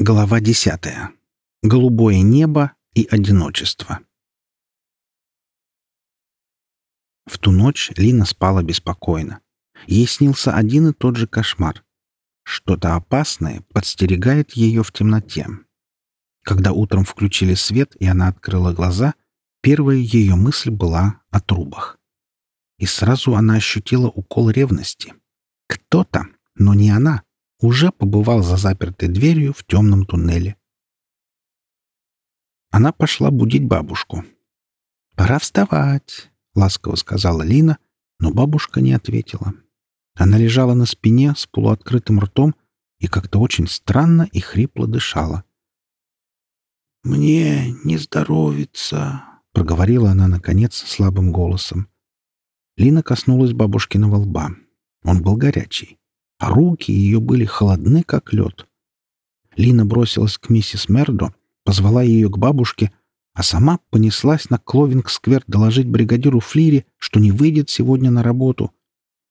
Глава десятая. Голубое небо и одиночество. В ту ночь Лина спала беспокойно. Ей снился один и тот же кошмар. Что-то опасное подстерегает ее в темноте. Когда утром включили свет, и она открыла глаза, первая ее мысль была о трубах. И сразу она ощутила укол ревности. Кто-то, но не она, уже побывал за запертой дверью в темном туннеле. Она пошла будить бабушку. «Пора вставать», — ласково сказала Лина, но бабушка не ответила. Она лежала на спине с полуоткрытым ртом и как-то очень странно и хрипло дышала. «Мне не здоровится», — проговорила она, наконец, слабым голосом. Лина коснулась бабушкиного лба. Он был горячий а руки ее были холодны, как лед. Лина бросилась к миссис Мердо, позвала ее к бабушке, а сама понеслась на Кловинг-сквер доложить бригадиру Флире, что не выйдет сегодня на работу.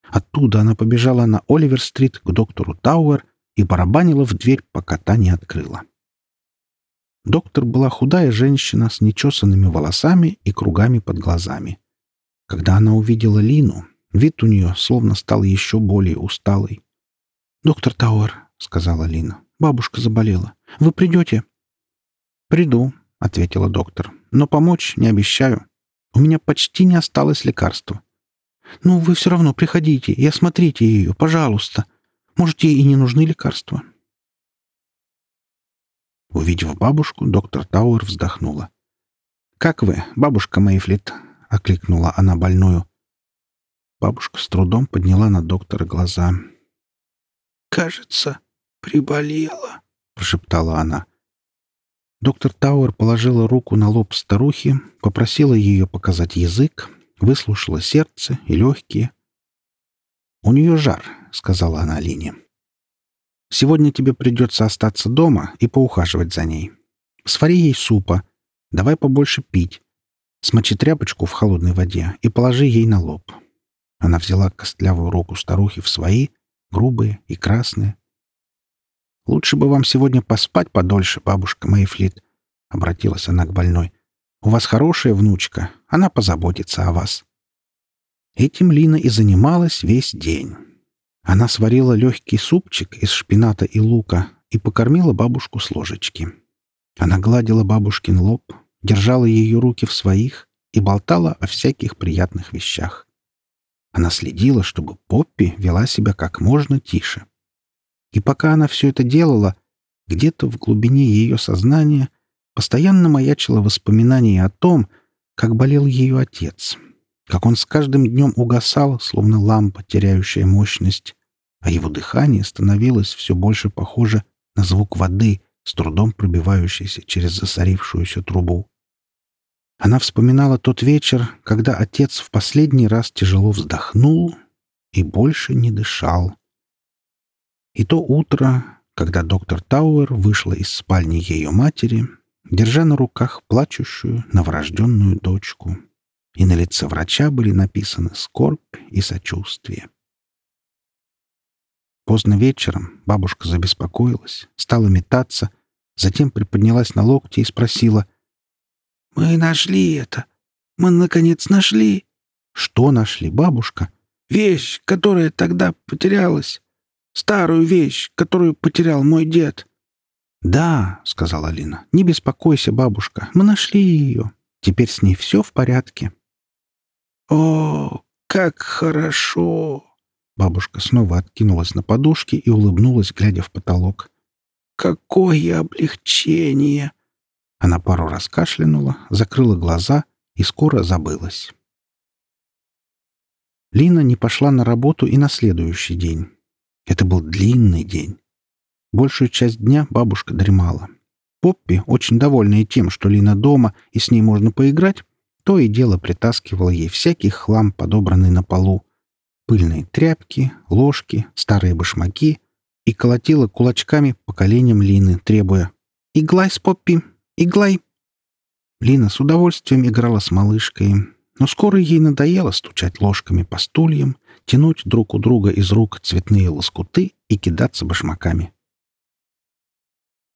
Оттуда она побежала на Оливер-стрит к доктору Тауэр и барабанила в дверь, пока та не открыла. Доктор была худая женщина с нечесанными волосами и кругами под глазами. Когда она увидела Лину, вид у нее словно стал еще более усталый. «Доктор Тауэр», — сказала Лина, — «бабушка заболела. Вы придете?» «Приду», — ответила доктор, — «но помочь не обещаю. У меня почти не осталось лекарства». «Ну, вы все равно приходите и осмотрите ее, пожалуйста. Может, ей и не нужны лекарства». Увидев бабушку, доктор Тауэр вздохнула. «Как вы, бабушка Мейфлит?» — окликнула она больную. Бабушка с трудом подняла на доктора глаза — «Кажется, приболела», — прошептала она. Доктор Тауэр положила руку на лоб старухи, попросила ее показать язык, выслушала сердце и легкие. «У нее жар», — сказала она Лине. «Сегодня тебе придется остаться дома и поухаживать за ней. Свари ей супа, давай побольше пить. Смочи тряпочку в холодной воде и положи ей на лоб». Она взяла костлявую руку старухи в свои — грубые и красные. «Лучше бы вам сегодня поспать подольше, бабушка Мэйфлит», — обратилась она к больной. «У вас хорошая внучка, она позаботится о вас». Этим Лина и занималась весь день. Она сварила легкий супчик из шпината и лука и покормила бабушку с ложечки. Она гладила бабушкин лоб, держала ее руки в своих и болтала о всяких приятных вещах. Она следила, чтобы Поппи вела себя как можно тише. И пока она все это делала, где-то в глубине ее сознания постоянно маячило воспоминание о том, как болел ее отец, как он с каждым днем угасал, словно лампа, теряющая мощность, а его дыхание становилось все больше похоже на звук воды, с трудом пробивающейся через засорившуюся трубу. Она вспоминала тот вечер, когда отец в последний раз тяжело вздохнул и больше не дышал. И то утро, когда доктор Тауэр вышла из спальни ее матери, держа на руках плачущую новорожденную дочку, и на лице врача были написаны скорбь и сочувствие. Поздно вечером бабушка забеспокоилась, стала метаться, затем приподнялась на локти и спросила, «Мы нашли это. Мы, наконец, нашли». «Что нашли, бабушка?» «Вещь, которая тогда потерялась. Старую вещь, которую потерял мой дед». «Да», — сказала Алина, — «не беспокойся, бабушка. Мы нашли ее. Теперь с ней все в порядке». «О, как хорошо!» Бабушка снова откинулась на подушки и улыбнулась, глядя в потолок. «Какое облегчение!» Она пару раз кашлянула, закрыла глаза и скоро забылась. Лина не пошла на работу и на следующий день. Это был длинный день. Большую часть дня бабушка дремала. Поппи, очень довольная тем, что Лина дома и с ней можно поиграть, то и дело притаскивала ей всякий хлам, подобранный на полу. Пыльные тряпки, ложки, старые башмаки и колотила кулачками по коленям Лины, требуя «Иглай с Поппи, Иглай!» Лина с удовольствием играла с малышкой, но скоро ей надоело стучать ложками по стульям, тянуть друг у друга из рук цветные лоскуты и кидаться башмаками.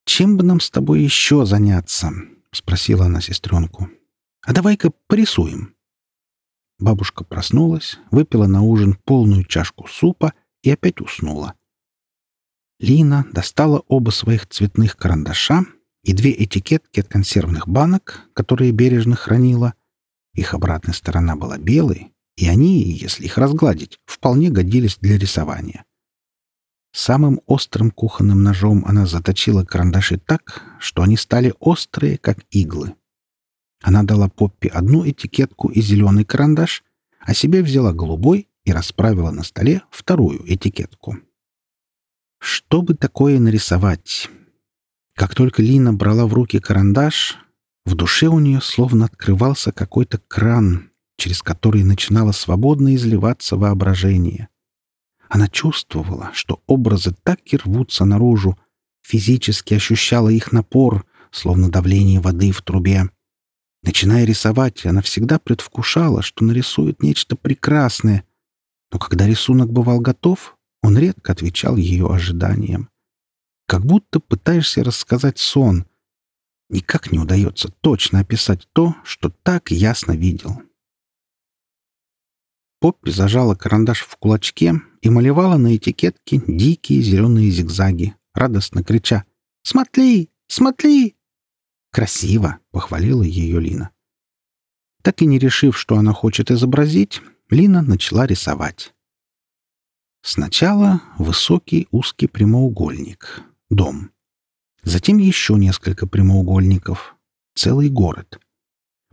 «Чем бы нам с тобой еще заняться?» — спросила она сестренку. «А давай-ка порисуем». Бабушка проснулась, выпила на ужин полную чашку супа и опять уснула. Лина достала оба своих цветных карандаша и две этикетки от консервных банок, которые бережно хранила. Их обратная сторона была белой, и они, если их разгладить, вполне годились для рисования. Самым острым кухонным ножом она заточила карандаши так, что они стали острые, как иглы. Она дала Поппи одну этикетку и зеленый карандаш, а себе взяла голубой и расправила на столе вторую этикетку. Что бы такое нарисовать? Как только Лина брала в руки карандаш, в душе у нее словно открывался какой-то кран, через который начинало свободно изливаться воображение. Она чувствовала, что образы так и рвутся наружу, физически ощущала их напор, словно давление воды в трубе. Начиная рисовать, она всегда предвкушала, что нарисует нечто прекрасное. Но когда рисунок бывал готов, он редко отвечал ее ожиданиям. Как будто пытаешься рассказать сон. Никак не удается точно описать то, что так ясно видел. Поппи зажала карандаш в кулачке и малевала на этикетке дикие зеленые зигзаги, радостно крича «Смотри! Смотри!» «Красиво!» — похвалила ее Лина. Так и не решив, что она хочет изобразить, Лина начала рисовать. Сначала высокий узкий прямоугольник — дом. Затем еще несколько прямоугольников — целый город —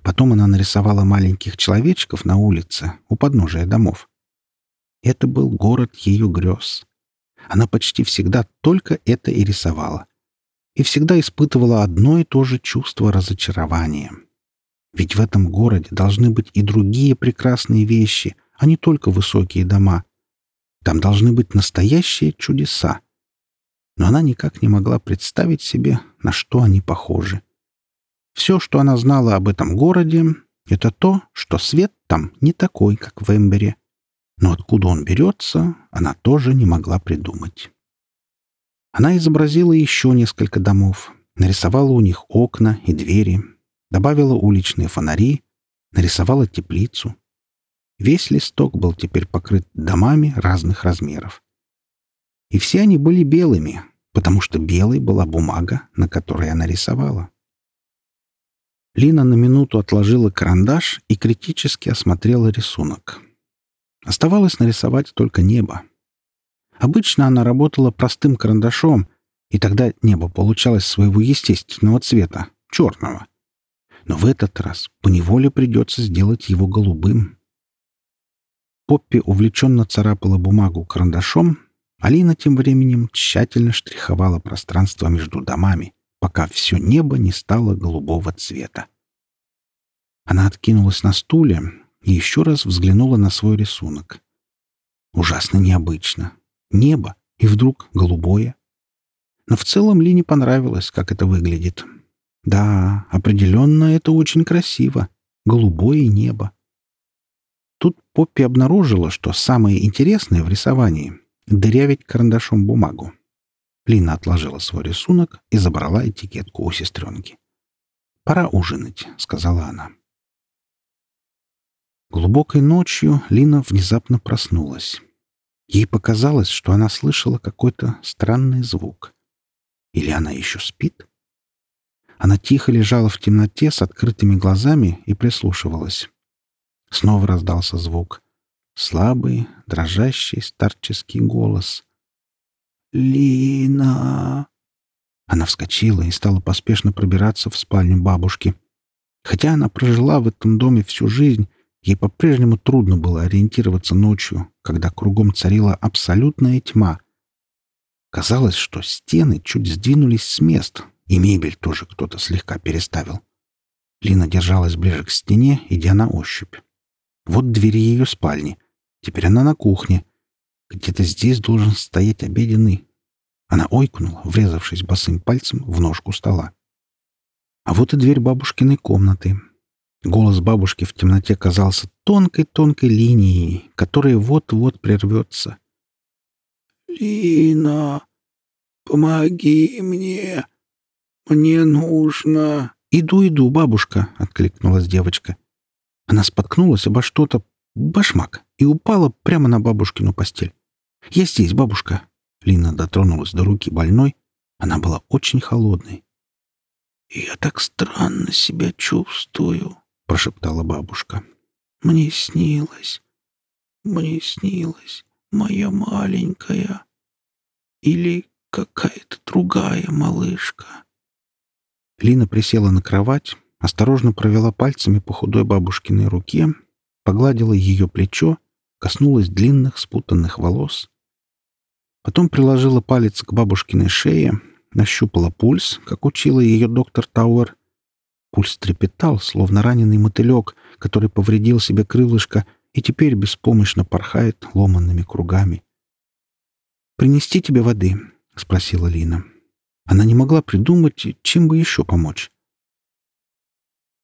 Потом она нарисовала маленьких человечков на улице, у подножия домов. Это был город ее грез. Она почти всегда только это и рисовала. И всегда испытывала одно и то же чувство разочарования. Ведь в этом городе должны быть и другие прекрасные вещи, а не только высокие дома. Там должны быть настоящие чудеса. Но она никак не могла представить себе, на что они похожи. Все, что она знала об этом городе, это то, что свет там не такой, как в Эмбере. Но откуда он берется, она тоже не могла придумать. Она изобразила еще несколько домов, нарисовала у них окна и двери, добавила уличные фонари, нарисовала теплицу. Весь листок был теперь покрыт домами разных размеров. И все они были белыми, потому что белой была бумага, на которой она рисовала. Лина на минуту отложила карандаш и критически осмотрела рисунок. Оставалось нарисовать только небо. Обычно она работала простым карандашом, и тогда небо получалось своего естественного цвета — черного. Но в этот раз поневоле придется сделать его голубым. Поппи увлеченно царапала бумагу карандашом, Алина тем временем тщательно штриховала пространство между домами, пока все небо не стало голубого цвета. Она откинулась на стуле и еще раз взглянула на свой рисунок. Ужасно необычно. Небо и вдруг голубое. Но в целом Лине понравилось, как это выглядит. Да, определенно это очень красиво. Голубое небо. Тут Поппи обнаружила, что самое интересное в рисовании — дырявить карандашом бумагу. Лина отложила свой рисунок и забрала этикетку у сестренки. «Пора ужинать», — сказала она. Глубокой ночью Лина внезапно проснулась. Ей показалось, что она слышала какой-то странный звук. Или она еще спит? Она тихо лежала в темноте с открытыми глазами и прислушивалась. Снова раздался звук. Слабый, дрожащий старческий голос. «Лина!» Она вскочила и стала поспешно пробираться в спальню бабушки. Хотя она прожила в этом доме всю жизнь, ей по-прежнему трудно было ориентироваться ночью, когда кругом царила абсолютная тьма. Казалось, что стены чуть сдвинулись с мест, и мебель тоже кто-то слегка переставил. Лина держалась ближе к стене, идя на ощупь. Вот двери ее спальни. Теперь она на кухне. Где-то здесь должен стоять обеденный. Она ойкнула, врезавшись босым пальцем в ножку стола. А вот и дверь бабушкиной комнаты. Голос бабушки в темноте казался тонкой-тонкой линией, которая вот-вот прервется. «Лина, помоги мне!» Мне нужно...» «Иду, иду, бабушка!» — откликнулась девочка. Она споткнулась обо что-то, башмак, и упала прямо на бабушкину постель. «Я здесь, бабушка!» Лина дотронулась до руки больной. Она была очень холодной. «Я так странно себя чувствую», — прошептала бабушка. «Мне снилось, мне снилось моя маленькая или какая-то другая малышка». Лина присела на кровать, осторожно провела пальцами по худой бабушкиной руке, погладила ее плечо, коснулась длинных спутанных волос. Потом приложила палец к бабушкиной шее, нащупала пульс, как учила ее доктор Тауэр. Пульс трепетал, словно раненый мотылек, который повредил себе крылышко и теперь беспомощно порхает ломанными кругами. «Принести тебе воды?» — спросила Лина. Она не могла придумать, чем бы еще помочь.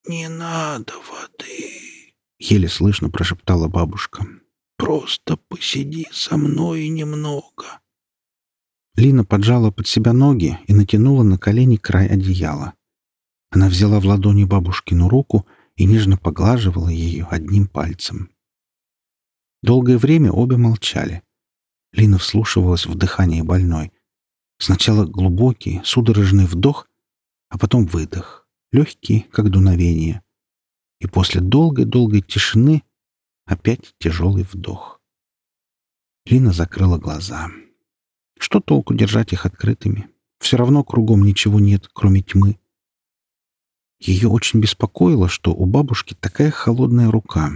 «Не надо воды», — еле слышно прошептала бабушка. «Просто посиди со мной немного». Лина поджала под себя ноги и натянула на колени край одеяла. Она взяла в ладони бабушкину руку и нежно поглаживала ее одним пальцем. Долгое время обе молчали. Лина вслушивалась в дыхание больной. Сначала глубокий, судорожный вдох, а потом выдох, легкий, как дуновение. И после долгой-долгой тишины опять тяжелый вдох. Лина закрыла глаза. Что толку держать их открытыми? Все равно кругом ничего нет, кроме тьмы. Ее очень беспокоило, что у бабушки такая холодная рука,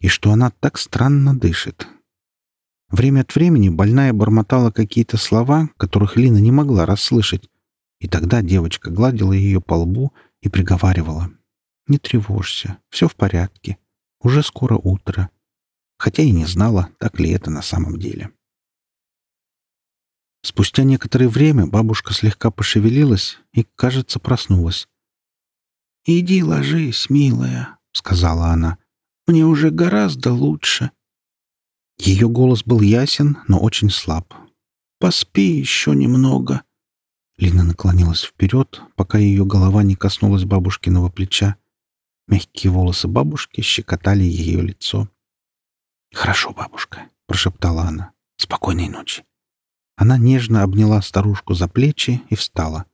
и что она так странно дышит. Время от времени больная бормотала какие-то слова, которых Лина не могла расслышать, и тогда девочка гладила ее по лбу и приговаривала. «Не тревожься, все в порядке, уже скоро утро», хотя и не знала, так ли это на самом деле. Спустя некоторое время бабушка слегка пошевелилась и, кажется, проснулась. «Иди ложись, милая», — сказала она. «Мне уже гораздо лучше». Ее голос был ясен, но очень слаб. «Поспи еще немного». Лина наклонилась вперед, пока ее голова не коснулась бабушкиного плеча. Мягкие волосы бабушки щекотали ее лицо. «Хорошо, бабушка», — прошептала она. «Спокойной ночи». Она нежно обняла старушку за плечи и встала.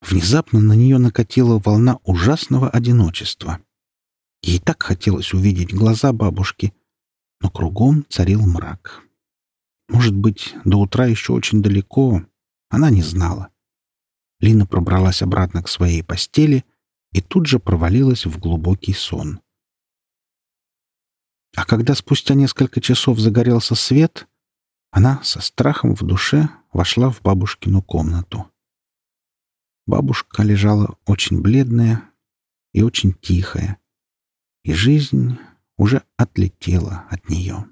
Внезапно на нее накатила волна ужасного одиночества. Ей так хотелось увидеть глаза бабушки, но кругом царил мрак. Может быть, до утра еще очень далеко, она не знала. Лина пробралась обратно к своей постели и тут же провалилась в глубокий сон. А когда спустя несколько часов загорелся свет, она со страхом в душе вошла в бабушкину комнату. Бабушка лежала очень бледная и очень тихая, и жизнь уже отлетела от нее.